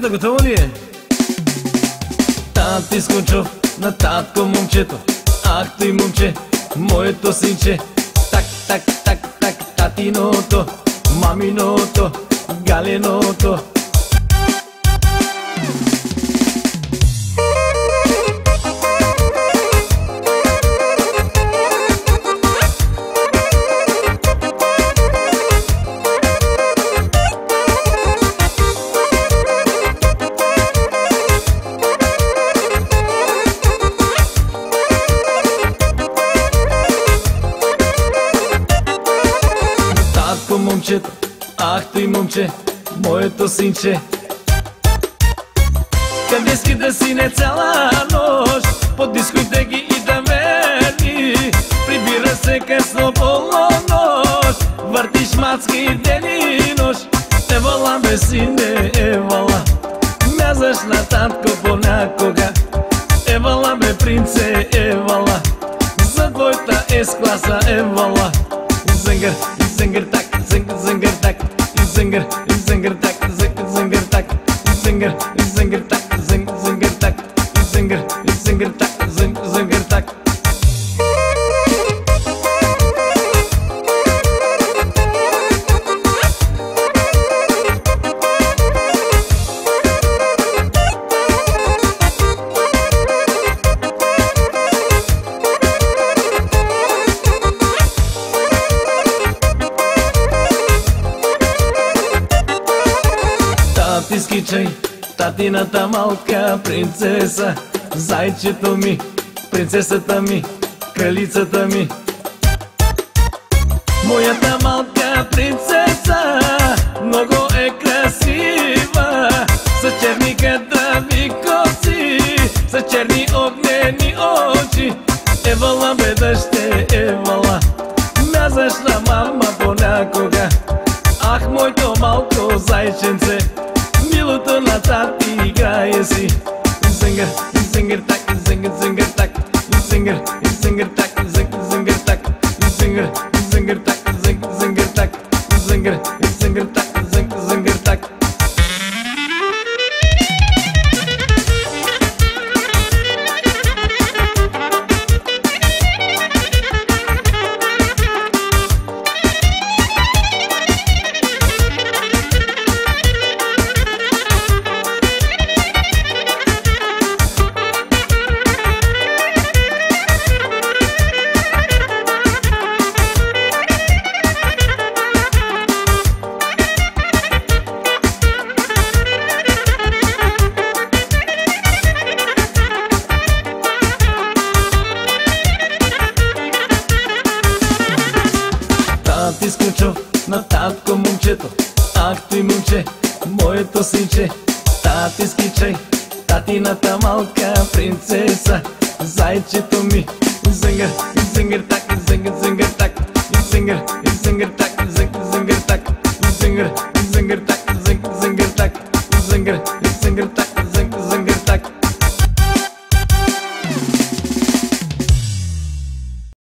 вечерята готова ли е? Тати Скунчов на татко момчето. Ах той момче, моето синче. Так, так, так, так, татиното Маминото, галиното момчето, ах ти момче, моето синче. Ски да си не цяла нощ По дискотеки и да мени. Прибира се късно полунощ Въртиш мацки ден и нощ. Евала бе сине, евала Мязаш на татко понякога. Евала бе принце, евала За твоята ес-класа евала Зингър, zinger, zinger tak, zinger tak, zinger, zinger tak, zinger, zinger tak, zinger, zinger tak. Тати скичай, татината малка принцеса Зайчето ми, принцесата ми, кралицата ми. Моята малка принцеса много е красива С черниката ми коси, с черни огнени очи. Евала бе дъще, евала, мязаш на мама понякога. Ах, моето малко зайченце, la tati gaesi. Zinger, zinger tak, zinger zinger tak, zinger, zinger tak, zinger zinger tak, zinger, zinger tak. ти скачо на татко момчето, акто ти момче, моето синче, тати скичай, татината малка принцеса, зайчето ми, зънгър, зънгър так, зънгър, зънгър так, зънгър, зънгър так, зънгър так, зънгър, зънгър так, зънгър так, зънгър, зънгър так.